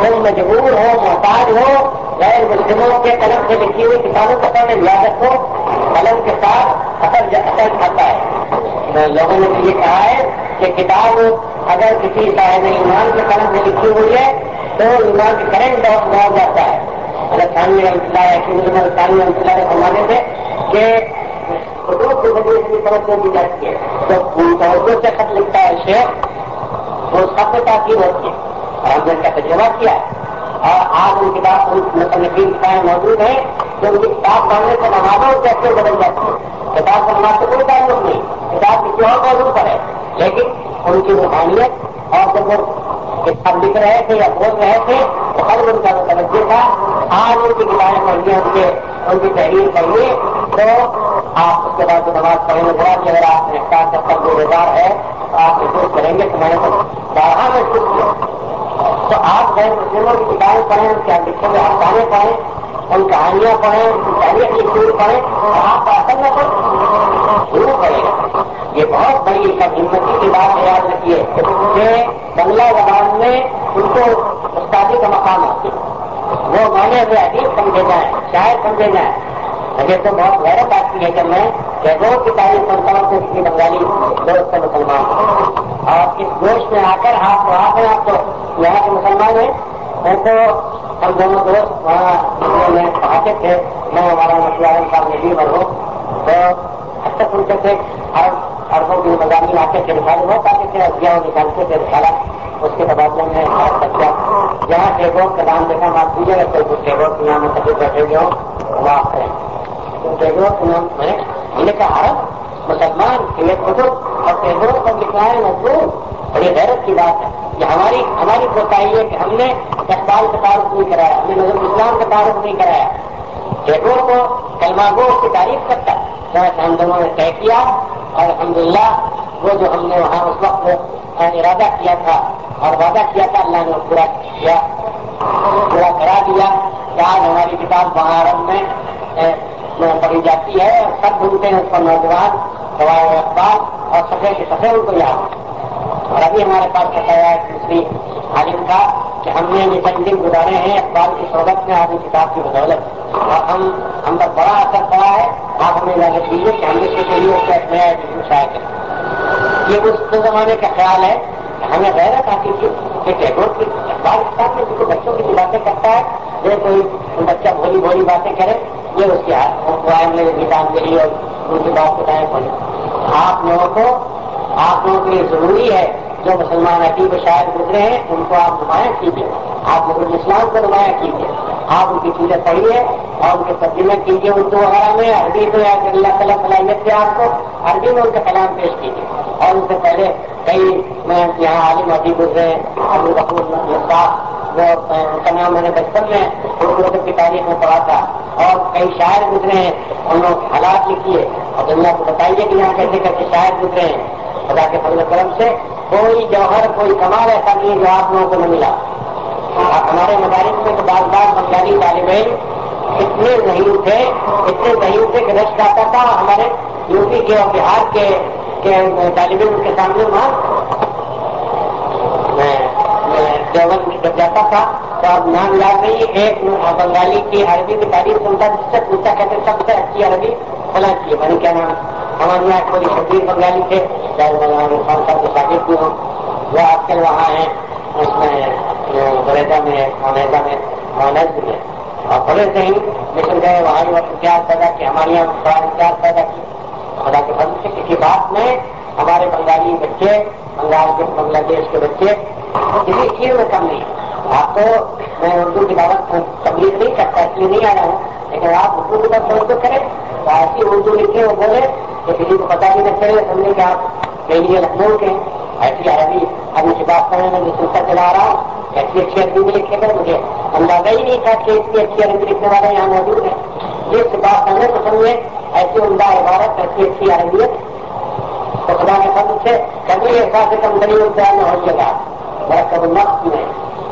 تم مجبور ہو، محتاج ہو، غیر مسلموں کے قلم سے لکھی ہوئی کتابوں کو پڑھنے یاد رکھو قلم کے ساتھ اثر اثر کھاتا ہے۔ لوگوں نے یہ کہا ہے کہ کتاب اگر کسی صاحب ایمان کے قلم سے لکھی ہوئی ہے، تو ایمان کے کرنٹ دوڑ جاتا ہے۔ اگر ثانی رحمۃ اللہ ثانی رحمۃ اللہ فرمانے تھے کہ حدود کے ذریعے سے توجہ دی جاتی ہے تو توجہ سے خط لکھتا ہے شیخ وہ سب سے تاکید ہوتی ہے اور ہم نے ان کا تجربہ کیا ہے اور آپ ان کے کتاب مصنفین کتابیں موجود ہیں جو ان کی کتاب پڑھنے سے نمازوں کیسے بدل جاتی ہے کتاب کا نماز سے کوئی تعلق نہیں کتاب کسی اور موضوع پر ہے لیکن ان کی روحانیت اور جب وہ کتاب لکھ رہے تھے یا بول رہے تھے تو ہر ان کا متوجہ تھا۔ آج ان کی کتابیں پڑھیے ان کے ان کی تحریر پڑھیے تو آپ اس کے بعد جو نماز پڑھیں گے کہ اگر آپ نے احساس جب تک روزگار ہے تو آپ محسوس کریں گے کہ میں نے تو بارہ محسوس کیا۔ تو آپ غیر مسلموں کی کتابیں پڑھیں ان کے لکھے آپ پڑھیں؟ ان کہانیاں پڑھیں ان کی تاریخ کی پڑھیں اور آپ اصل میں پڑھیں شروع کریں۔ یہ بہت بڑی ہمتی کی بات یاد رکھیے۔ کہ بنگلہ زبان میں ان کو استادی کا مقام ہوتی ہے۔ وہ مانے ہوئے عجیب سمجھے جائیں شاید سمجھے جائیں۔ مجھے تو بہت غیرت آتی ہے کہ میں ٹیگور کی تعریف کرتا ہوں تو کسی بنگالی دوست ہے، مسلمان اور اس گوشت میں آ کر آپ آپ ہیں آپ تو۔ یہاں کے مسلمان ہیں ان کو ہم دونوں دوست، وہاں میں پہنچے تھے میں ہمارا مسئلہ صاحب نے بھی ہوں تو اچھا سنتے تھے ہر اربوں کی مضامین آتے تھے رسالے بہت آتے تھے ابیا نکالتے تھے رسالہ اس کے تبادلے میں بچہ جہاں ٹیگور کا نام دیکھا آپ پوجے گا تو ٹیگور کے نام میں سبھی بیٹھے ہوئے ہوں وہ آپ کریں تو ٹیگور کے نام میں نے کہا عرب مسلمان یہ کتب اور ٹیگور پر لکھا ہے۔ مزدور بڑی غیرت کی بات ہے۔ یہ ہماری ہماری کوتاہی ہے کہ ہم نے اقبال کا تعارف نہیں کرایا، ہم نے نظر اسلام کا تعارف نہیں کرایا۔ ٹیگور کو کلمہ گو اس کی تعریف کرتا ہے۔ ہم دونوں نے طے کیا اور الحمدللہ وہ جو ہم نے وہاں اس وقت ارادہ کیا تھا اور وعدہ کیا تھا، اللہ نے پورا کیا، پورا کرا دیا کہ آج ہماری کتاب وہاں میں پڑھی جاتی ہے اور سب ڈھونڈتے ہیں اس پر نوجوان، سوائے اقبال اور سفے کے سفے ان کو یاد اور ابھی ہمارے پاس بتایا ہے دوسری عالم کا کہ ہم نے یہ چند دن گزارے ہیں، اقبال کی صحبت میں آدمی کتاب کی بدولت۔ اور ہم ہم پر بڑا اثر پڑا ہے۔ آپ ہمیں اجازت دیجیے کہ ہم اس کے لیے ایک نیا شاید کریں۔ یہ اس زمانے کا خیال ہے کہ ہمیں غیرت آتی تھی کہ ٹیگور کی اقبال کتاب میں جو بچوں کی باتیں کرتا ہے۔ یہ کوئی بچہ بھولی بھولی باتیں کرے، یہ اس کے میرے نظام کے لیے اور ان کی بات بتائیں آپ لوگوں کو آپ لوگوں کے لیے ضروری ہے جو مسلمان عقیب شاید گزرے ہیں، ان کو آپ نمایاں کیجیے آپ لوگ اسلام کو نمایاں کیجیے آپ ان کی چیزیں پڑھیے اور ان کے ترجمے کیجیے اردو وغیرہ میں، عربی میں اللہ تعالیٰ صلاحیت سے آپ کو عربی میں ان کا کلام پیش کیجیے اور ان سے پہلے کئی میں یہاں عالم ادیب گزرے ابو رقول وہ ان کا نام میں نے بچپن میں اردو کی تاریخ میں پڑھا تھا۔ اور کئی شاعر گزرے ہیں، ان لوگوں کے حالات لکھیے۔ اور دنیا کو بتائیے کہ یہاں کیسے کیسے شاعر گزرے ہیں۔ خدا کے فضل کرم سے کوئی جوہر، کوئی کمال ایسا نہیں جو آپ لوگوں کو نہ ملا۔ ہمارے مدارس میں تو بار بار بنگالی طالب علم اتنے نہیں تھے، اتنے نہیں تھے کہ رش آتا تھا ہمارے یو پی کے اور بہار کے طالب علم کے سامنے وہاں جب جاتا تھا۔ تو اب نام یاد نہیں، ایک بنگالی کی عربی کی تعریف سنتا جس سے پوچھا کہتے سب سے اچھی عربی فلاں کی میں نے کیا نام؟ ہمارے یہاں کوئی شبیر بنگالی تھے خان صاحب کے شاگرد بھی ہوں، وہ آج کل وہاں ہیں، اس میں بریدا میں امیزا میں نظر میں اور بڑے سے ہی لیکن گئے وہاں وقت امتیاز پیدا کی ہمارے یہاں بڑا امتیاز پیدا کی خدا کے فضل سے کسی بات میں ہمارے بنگالی بچے، بنگال کے، بنگلہ دیش کے بچے، کسی چیز میں کم نہیں آپ تو، میں اردو کی دعوت تبلیغ نہیں کرتا، اس لیے نہیں آیا ہوں، لیکن آپ اردو کی طرف توجہ کریں ایسی اردو لکھے وہ بولے کہ کسی کو پتا بھی نہ چلے سمجھے کہ آپ لیے لکھنؤ کے ایسی عربی ابھی سے بات میں سلسلہ چلا رہا ہوں ایسی اچھی عربی بھی لکھے گا مجھے اندازہ ہی نہیں تھا کہ اتنی اچھی عربی لکھنے والے یہاں موجود ہیں۔ جس سے بات کرنے تو سمجھے ایسی عمدہ عبارت، ایسی اچھی عربیت۔ تو خدا کے فضل سے کبھی ایسا سے کم کری امتحان میں ہوئیے گا بڑا کب نقص میں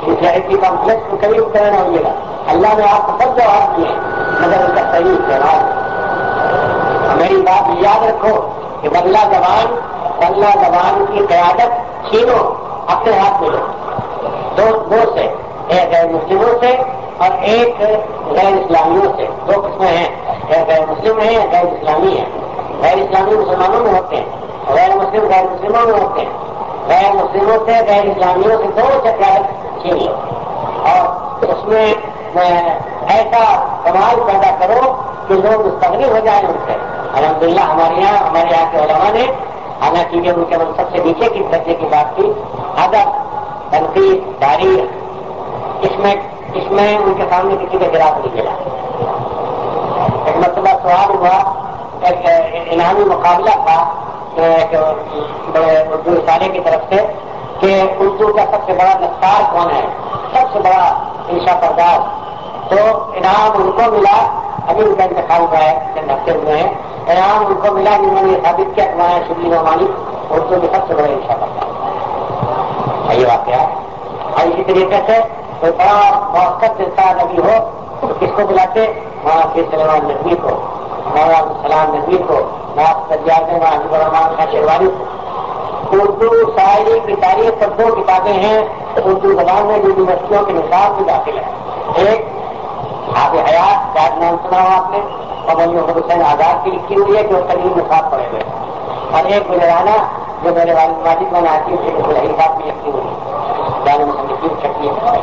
اس عربی کمپلیکس کو کبھی امتحان ہوئیے گا اللہ نے آپ کو سب جواب دیے، مگر ان کا صحیح استعمال میری بات یاد رکھو کہ بنگلہ زبان بنگلہ زبان کی قیادت چھینو، اپنے ہاتھ میں لو دو دو سے، ایک غیر مسلموں سے اور ایک غیر اسلامیوں سے۔ دو قسمیں ہیں۔ ایک غیر مسلم ہیں، ایک غیر اسلامی ہیں۔ غیر اسلامی مسلمانوں میں ہوتے ہیں۔ غیر مسلم، غیر مسلموں میں ہوتے ہیں۔ غیر مسلموں سے، غیر اسلامیوں سے دونوں سے قیادت چھین لو اور اس میں ایسا کمال پیدا کرو کہ لوگ مستقبل ہو جائیں ان سے۔ الحمد للہ ہمارے یہاں ہمارے یہاں کے علماء نے، حالانکہ یہ ان کے سب سے نیچے کی درجے کی بات کی ادب، تنقید، تاریخ، اس میں اس میں ان کے سامنے کسی کے خلاف نہیں ملا۔ ایک مرتبہ سوال ہوا، ایک انعامی مقابلہ تھا اردو رسالے کی طرف سے کہ اردو کا سب سے بڑا نقصان کون ہے؟ سب سے بڑا انشا پردار تو انعام ان کو ملا، ابھی ان کا انتخاب ہوا ہے ہفتے ہوئے ہیں انعام ان کو ملا جنہوں نے ثابت کیا کہ شبلی نعمانی اردو میں سب سے بڑا انشا کرتا یہ واقعہ اور اسی طریقے سے کوئی بڑا موقع انسان ابھی ہو تو کس کو بلاتے وہاں پھر سلمان نظمی کو مولانا السلام نظمی کو نواز تجار میں وہاں حضب الرحمان خان شیروانی کو اردو شاعری کی تاریخ پر دو کتابیں ہیں، اردو زبان میں یونیورسٹیوں کے نصاب میں داخل ہے ایک آپ حیات شاید نام سنا ہو آپ نے۔ پابندی حسین آزاد کی لکھی ہوئی ہے جو تلیم نصاب پڑے ہوئے اور ایک گزرانا جو میرے والد ماجد میں آتی ہے صاحب کی لکھی ہوئی چھٹی ہے۔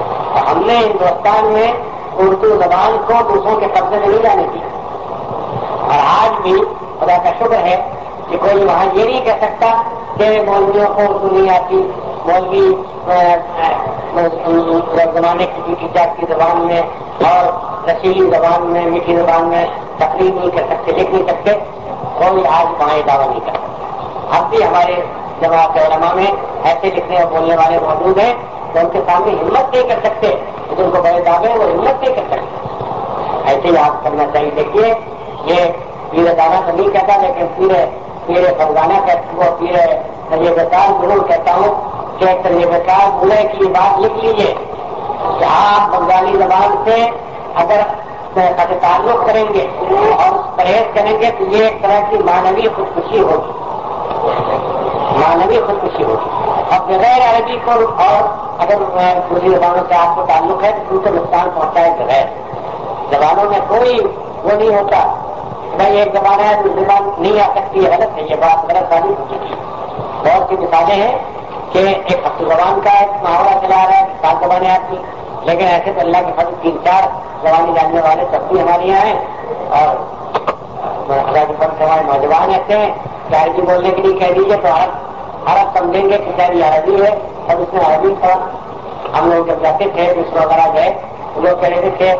ہم نے ہندوستان میں اردو زبان کو دوسروں کے قبضے میں نہیں جانے کی۔ اور آج بھی خدا کا شکر ہے کہ کوئی وہاں یہ نہیں کہہ سکتا کہ مولویوں کو اردو نہیں آتی۔ مولوی زمانے کی جات کی زبان میں اور رسیلی زبان میں میٹھی زبان میں تقریر نہیں کر سکتے، لکھ نہیں سکتے، کوئی آج وہاں دعویٰ نہیں کرتا۔ اب بھی ہمارے جماعت علماء میں ایسے لکھنے اور بولنے والے موجود ہیں جو ان کے سامنے ہمت نہیں کر سکتے جن کو بڑے دعوے وہ ہمت نہیں کر سکتے۔ ایسے یاد کرنا چاہیے، دیکھیے، یہ پیر دانا تو نہیں کہتا، لیکن پورے پیرے فرزانہ وہ پیرے یہ بکار ضرور کہتا ہوں کہ یہ بکار بولے کی بات لکھ لیجیے کہ آپ بنگالی زبان سے اگر تعلق کریں گے اور پرہیز کریں گے تو یہ ایک طرح کی مانوی خودکشی ہوگی۔ مانوی خودکشی ہوگی۔ اب بغیر عربی کو اور اگر دوسری زبانوں سے آپ کو تعلق ہے تو ان کو نقصان پہنچا ہے بغیر زبانوں میں کوئی وہ نہیں ہوتا۔ بھائی ایک زبان ہے دوسری زبان نہیں آ سکتی ہے غلط ہے، یہ بات غلط ثابت ہو چکی بہت سی مثالیں ہیں۔ کہ ایک ہفتہ زبان کا ایک محاورہ چلا رہا ہے سات زبانیں آتی لیکن ایسے تو اللہ کے فضل تین چار زبانی جاننے والے سب بھی ہمارے یہاں ہیں۔ اور اللہ کے فضل سے ہمارے نوجوان ایسے ہیں۔ کہ عربی بولنے کے لیے کہہ دیجیے تو عرب عرب سمجھیں گے کہ شاید یہ عربی ہے۔ اور اس میں عربی تھا۔ ہم لوگ جب جاتے تھے اس وغیرہ گئے لوگ کہہ رہے تھے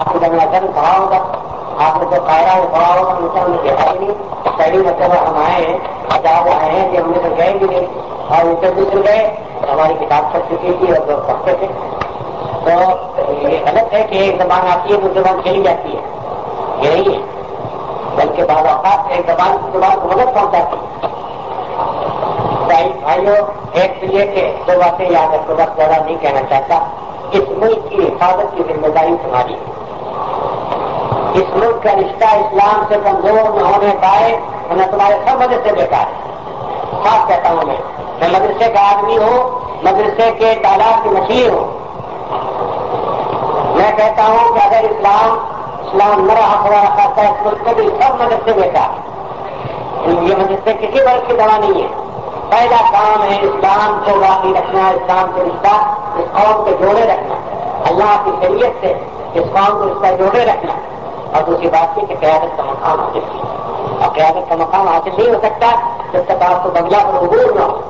آپ کو جب نظر پڑھا ہوگا۔ آپ نے جو قائرہ وہ پڑھا ہوگا ان کو ہم نے دیکھا ہی نہیں۔ پہلی مرتبہ ہم آئے ہیں آزاد آئے ہیں کہ ہم نے تو گئے بھی نہیں۔ اور ان سے دوسرے گئے، ہماری کتاب پڑھ چکی تھی اور لوگ پڑھتے تھے۔ تو یہ غلط ہے کہ ایک زبان آتی ہے تو زبان کھیلی جاتی ہے۔ یہ نہیں ہے۔ بلکہ بعض اوقات ایک زبان کی زبان کو مدد پہنچاتی ہے۔ بھائیوں، ایک تو یہ کہ دو باتیں یاد رکھو، بس زیادہ نہیں کہنا چاہتا۔ اس ملک کی حفاظت کی ذمہ داری تمہاری ہے۔ اس ملک کا رشتہ اسلام سے کمزور نہ ہونے پائے میں تمہارے سب مدد سے بیکار ہے۔ خاص کہتا ہوں میں میں مدرسے کا آدمی ہوں، مدرسے کے تالاب کی مچھلی ہوں۔ میں کہتا ہوں کہ اگر اسلام اسلام نہ رہا ہوا رکھا اس ملک کو بھی سب مدرسے بیٹا یہ مدرسے کسی ورگ کی دوا نہیں ہے۔ پہلا کام ہے اسلام کو باقی رکھنا، اسلام کے رشتہ اس قوم کو جوڑے رکھنا۔ اللہ کی شریعت سے اس قوم کو رشتہ جوڑے رکھنا۔ اور دوسری بات یہ کہ قیادت کا مقام حاصل اور قیادت کا مقام حاصل نہیں ہو سکتا جب تک آپ کو بنگلہ پر عبور نہ ہو۔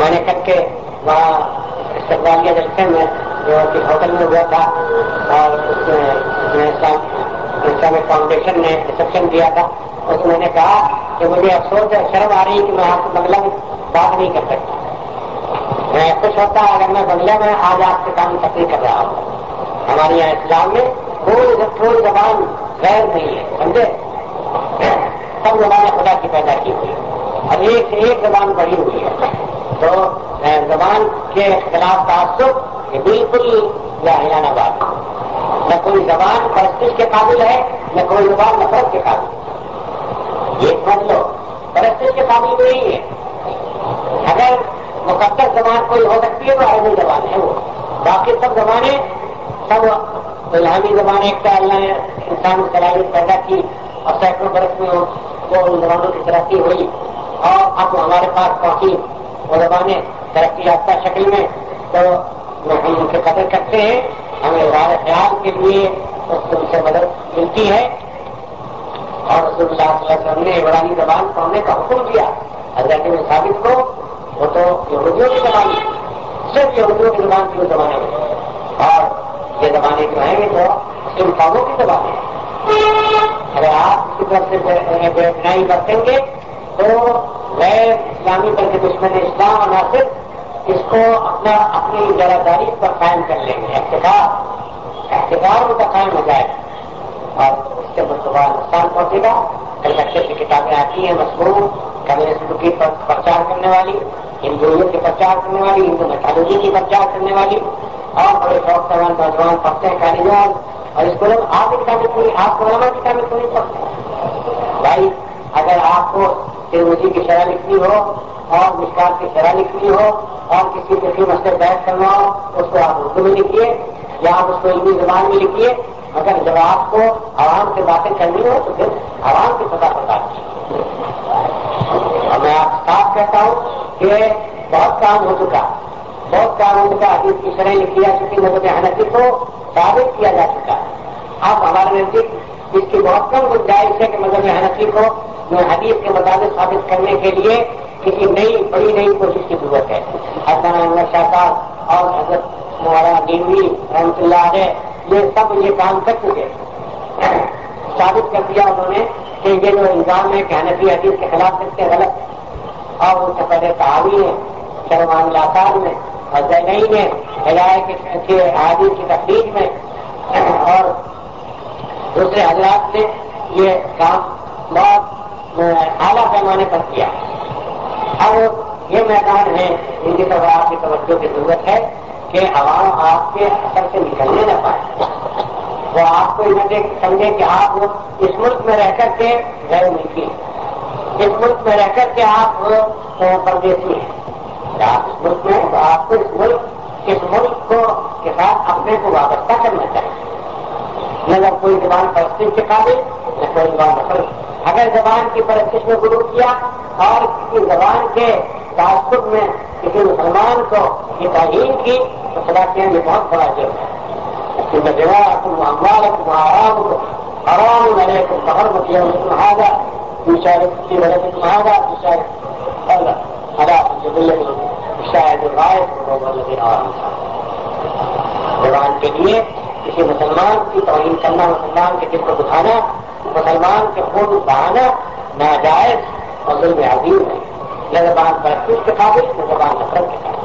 میں نے کر کے وہاں استقبالیہ جلسے میں جو کہ ہوٹل میں ہوا تھا اور اس میں اسلامک فاؤنڈیشن نے ریسپشن دیا تھا، اس میں نے کہا کہ مجھے افسوس ہے، شرم آ رہی ہے کہ میں آپ کو بنگلہ میں بات نہیں کر سکتا۔ میں خوش ہوتا اگر میں بنگلہ میں آج آپ سے کام تقریر کر رہا ہوں۔ ہمارے یہاں اسلام میں کوئی کوئی زبان غیر نہیں ہے، سمجھے؟ سب زبانیں خدا کی پیدا کی ہوئی اور ایک سے ایک زبان بڑی ہوئی ہے۔ تو زبان کے خلاف تعصب یہ بالکل لاہیانہ بات نہ کوئی زبان پرستش کے قابل ہے، نہ کوئی زبان نفرت کے قابل یہ سمجھ لو پرستش کے قابل نہیں ہے۔ اگر مقدس زبان کوئی ہو سکتی ہے تو عربی زبان ہے وہ۔ باقی سب زبانیں سب الہامی زبان ایک کا اللہ نے انسان صلاحیت پیدا کی اور سینکڑوں برس میں وہ ان زبانوں کی ترقی ہوئی اور اب ہمارے پاس پہنچی۔ وہ زبانیں ترقی یافتہ شکل میں تو ہم ان سے قدر کرتے ہیں۔ ہمیں ادارے خیال کے لیے ان سے مدد ملتی ہے۔ اور رسول اللہ صلی اللہ علیہ وسلم نے عبرانی زبان پڑھنے کا حکم دیا۔ حضرت میں ثابت کو وہ تو یہودیوں کی زبان صرف یہودیوں کی زبان کی وہ زبانیں اور یہ زبانیں جو ہیں تو مسلم کی زبانیں اگر آپ کی طرف سے بنائی برتیں گے تو غیر اسلامی بلکہ دشمن اسلام اور ناصر اس کو اپنا اپنی ذرا داری پر قائم کر لیں گے۔ احتکار احتکار ان کا قائم ہو جائے۔ گا اور اس سے مرتبہ نقصان پہنچے گا۔ کل بچے کی کتابیں آتی ہیں مشہور کمیونسٹ کی پرچار کرنے والی، ہندوؤں کی پرچار کرنے والی، ہندو میتھالوجی کی پرچار کرنے والی۔ اور بڑے شوق سوال نوجوان پڑھتے ہیں کاریگر اور اس کو لوگ آپ کی کتابیں پوری آپ کو علما کتابیں پوری پڑھتے بھائی، اگر آپ کو ترمجی کی شرح لکھنی ہو اور مشکات کی شرح لکھنی ہو اور کسی کسی مسئلے بیٹھ کرنا ہو، اس کو آپ اردو میں لکھیے یا آپ اس کو علمی زبان میں لکھیے۔ مگر جب آپ کو عوام سے باتیں کرنی ہو تو پھر عوام کی سطح پر بات اور میں آپ صاف کہتا ہوں کہ بہت کام ہو چکا۔ بہت کام ہو چکا حدیث کی شرح لکھی جا چکی مذہب حنفی کو ثابت کیا جا چکا اب ہمارے نزدیک اس کی بہت کم گنجائش ہے کہ مذہب حنفی کو حدیث کے مطابق ثابت کرنے کے لیے کسی نئی بڑی نئی کوشش کی ضرورت ہے۔ حسن شاہ صاحب اور حضرت مولانا دیوی رحمۃ اللہ علیہ یہ سب یہ کام کر چکے ثابت کر دیا انہوں نے کہ یہ جو الزام ہے کہ حنفی حدیث کے خلاف سکتے غلط اور ان سے پہلے تعاوی ہے شرمان لاکار میں اور زینئی میں ہدایت کے حادث کی تفریح میں۔ اور دوسرے حضرات نے یہ کام بہت اعلیٰ پیمانے پر کیا۔ اب یہ میدان ہے، ان کی طرف آپ کی توجہ کی ضرورت ہے کہ عوام آپ کے اثر سے نکلنے نہ پائے۔ وہ آپ کو یہ سمجھے کہ آپ اس ملک میں رہ کر کے غیر ملکی ہیں۔ اس ملک میں رہ کر کے آپ پردیسی ہیں۔ آپ اس ملک آپ کو اس ملک اس ملک کو کے ساتھ اپنے کو وابستہ کرنا چاہیے۔ نہ کوئی زبان پرستی کے قابل نہ کوئی زبان نفر اگر زبان کی پرستش میں گرو کیا، اور کسی زبان کے تعصب میں کسی مسلمان کو یہ تعلیم کی، تو خدا کے یہ بہت بڑا جرم ہے۔ تم اموال تم آرام کو آرام میں تم باہر مکیا تمہارا شاید کی وجہ سے تمہارا شاید شاید زبان کے لیے کسی مسلمان کی توہین کرنا مسلمان کے دل کو دکھانا مسلمان کے خون بہانا ناجائز اور ظلم عظیم ہے نہ زبان پرستش کے قابل نہ زبان نفرت کے قابل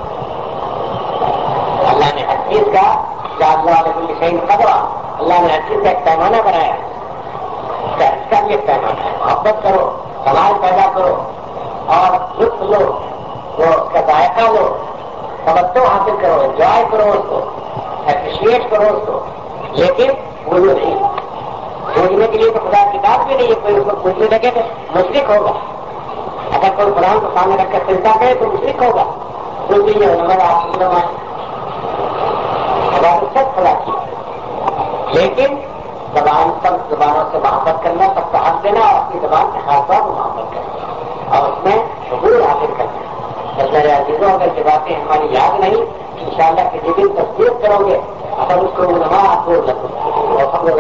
اللہ نے ہر چیز کا شہین قدرا اللہ نے ہر چیز کا ایک پیمانہ بنایا اس کا بھی ایک پیمانہ ہے محبت کرو سماج پیدا کرو اور لطف لو وہ اس کا ذائقہ لو توجہ حاصل کرو انجوائے کرو اس کو اپریشیٹ کرو اس کو، لیکن بھولو نہیں بھولنے کے لیے تو خدا کتاب بھی نہیں ہے، کوئی اس کو پوچھنے لگے تو مشرق ہوگا۔ اگر کوئی قرآن کو سامنے رکھ کر چلتا کرے تو مشرق ہوگا۔ کیونکہ یہ نمبر آپ سب کھلا کیا لیکن زبان سب زبانوں سے محبت کرنا سب کا حق دینا اور اپنی زبان سے خاص طور پر محبت کرنا۔ اور اس میں شکور حاصل کرنا۔ جب عزیزوں اگر یہ باتیں ہماری یاد نہیں ان شاء اللہ کسی دن تصدیق کرو گے، اگر اس کو نماز کو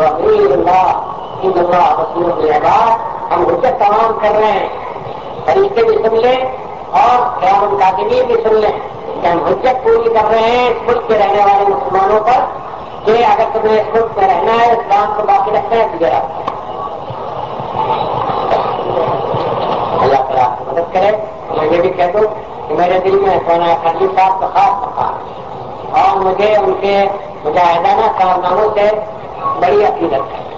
امیر اللہ ان ہم حجت تمام کر رہے ہیں فرشتے بھی سن لیں اور قیام القادمی بھی سن لیں، کہ ہم حجت پوری کر رہے ہیں اس ملک کے رہنے والے مسلمانوں پر، کہ اگر تمہیں اس ملک میں رہنا ہے اسلام کو باقی رکھنا ہے تجھے اللہ تعالیٰ آپ مدد کرے میں یہ بھی کہہ دوں کہ میرے دل میں سونا خرجی صاحب کا خاص مقام ہے۔ اور مجھے ان کے مجاہدانہ کارناموں سے بڑی عقیدت ہے۔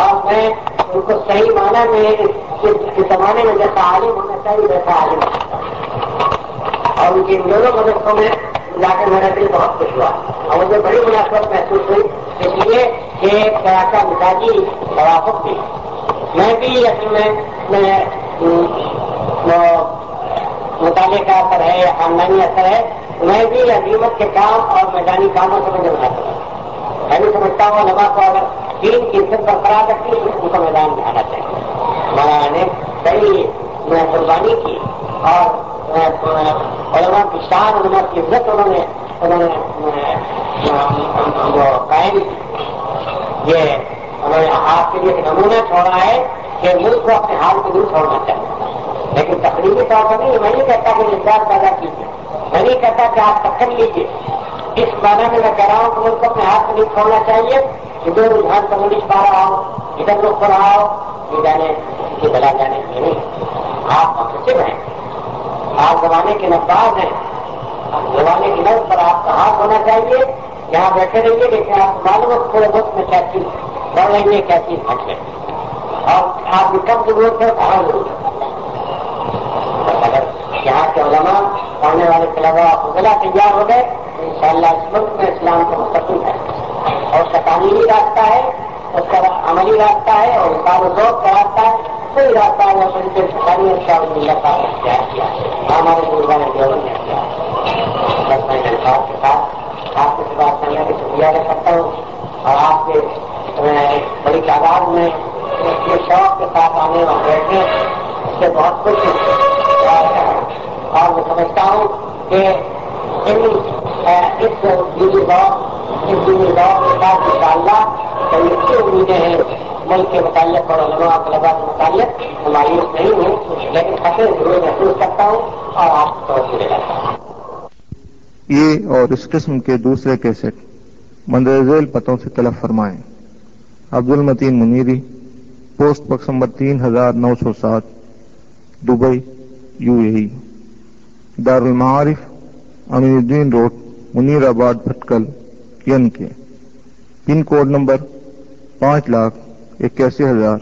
اور میں ان کو صحیح معنی میں اس زمانے میں جیسا عالم ہونا چاہیے ویسا عالم اور ان کی دونوں مدرسوں میں جا کر میرا دل بہت خوش ہوا۔ اور مجھے بڑی مناسبت محسوس ہوئی۔ اس لیے کہ ایک طرح کا مزاجی توافق بھی۔ میں بھی اصل میں مطالعے کا اثر ہے یا خاندانی اثر ہے میں بھی عظیمت کے کام اور میدانی کاموں سے مجھے مناسب ہوں۔ میں بھی سمجھتا ہوں لمحہ کو اگر دین کی عزت برقرار رکھتی ہے ان کو میدان میں آنا چاہیے۔ مولانا نے کئی قربانی کی اور علماء کی شان، علماء کی عزت انہوں نے انہوں نے وہ قائم یہ انہوں نے آپ کے لیے ایک نمونہ چھوڑا ہے کہ ملک کو اپنے ہاتھ کو دور چھوڑنا چاہیے۔ لیکن تقریبی طور پر نہیں، میں نہیں کہتا کہ نظار پیدا کیجیے میں نہیں کہتا کہ آپ ٹکر لیجیے اس معنی میں میں کہہ رہا ہوں کہ ملک کو اپنے ہاتھ میں نہیں چھوڑنا چاہیے۔ ادھر رجحان کمونسٹ پا رہا ہو ادھر رخ ہو رہا ہو یہ جانے، یہ بلا جانے یہ نہیں آپ محسوس ہیں۔ آپ زمانے کے نفاذ ہیں۔ زمانے کی نظر پر آپ کا ہاتھ ہونا چاہیے۔ یہاں بیٹھے رہیے لیکن آپ معلوم ہے تھوڑے وقت میں کیا چیز پڑھ رہیں گے کیا چیز ہٹ لیں اور آپ کی کب ضرورت ہے کہاں ضرورت ہے۔ یہاں کے علماء پڑھنے والے طلبا ضلع تیار ہو گئے ان شاء اللہ اس ملک میں اسلام کو مستقل ہے۔ اور اس کا تعلیمی راستہ ہے، اس کا عملی راستہ ہے، اور کار و ذوق کا راستہ ہے۔ کوئی راستہ ہے وہ ان کے ساری اچھا اللہ کا اختیار کیا ہمارے بزرگوں نے دیور نے کیا بس میں الفاظ کے ساتھ آپ سے بات کرنے کی شکریہ ادا کرتا ہوں۔ اور آپ کے بڑی تعداد میں اس کے شوق کے ساتھ آنے اور بیٹھے اس سے بہت خوش ہوں۔ اور میں سمجھتا ہوں کہ اس دینی دور اس دینی دور کے ساتھ ان شاء اللہ کئی امیدیں ہیں۔ ملک کے متعلق اور علماء طلبا کے متعلق مایوس نہیں ہوں لیکن خطرے ضرور محسوس کرتا ہوں اور آپ توجہ کرتا ہوں۔ یہ اور اس قسم کے دوسرے کیسٹ مندر ذیل پتوں سے طلب فرمائیں۔ Abdul Mateen Muniri, post box number تین ہزار نو سو سات، دبئی، یو اے ای۔ دار المعارف امین الدین روڈ، منیر آباد، بھٹکل، ین کے۔ پن کوڈ نمبر پانچ لاکھ اکیاسی ہزار۔